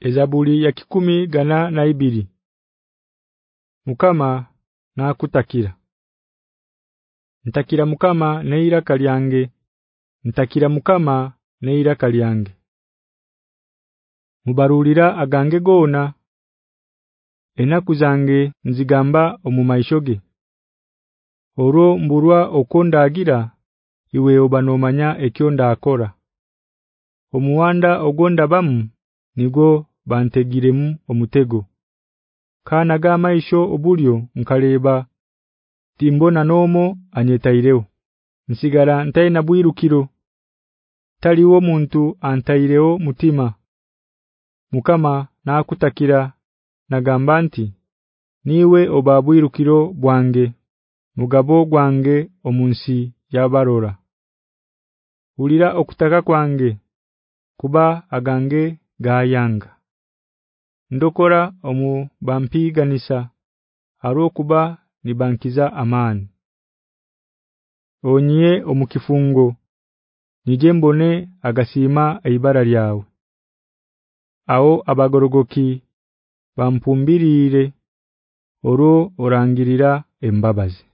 Ezabuli ya kikumi gana na ibiri Mukama nakutakira. Ntakira mukama neira kalyange Ntakira mukama neira kalyange Mubarulira agange gona Enaku zange nzigamba omumaishoge Oro mburwa okondagira iwe obanomanya ekionda akora Omuwanda ogonda bamu nigo bantegiremu omutego. Kana ga maisho obulyo nkaleba timbona nomo anyetaireo. Nsigara ntaina bwirukiro. Taliwo muntu antaireo mutima. Mukama nakutakira nagamba nti niwe obabwirukiro bwange mugabo gwange omunsi yabarora. Ulira okutaka kwange kuba agange gayanga Ndokora omu bampiganisa harokuba nibankiza amani Onye omukifungo nije mbone agasima ibara lyawe Aho abagorogoki bampumbirire oro orangirira embabazi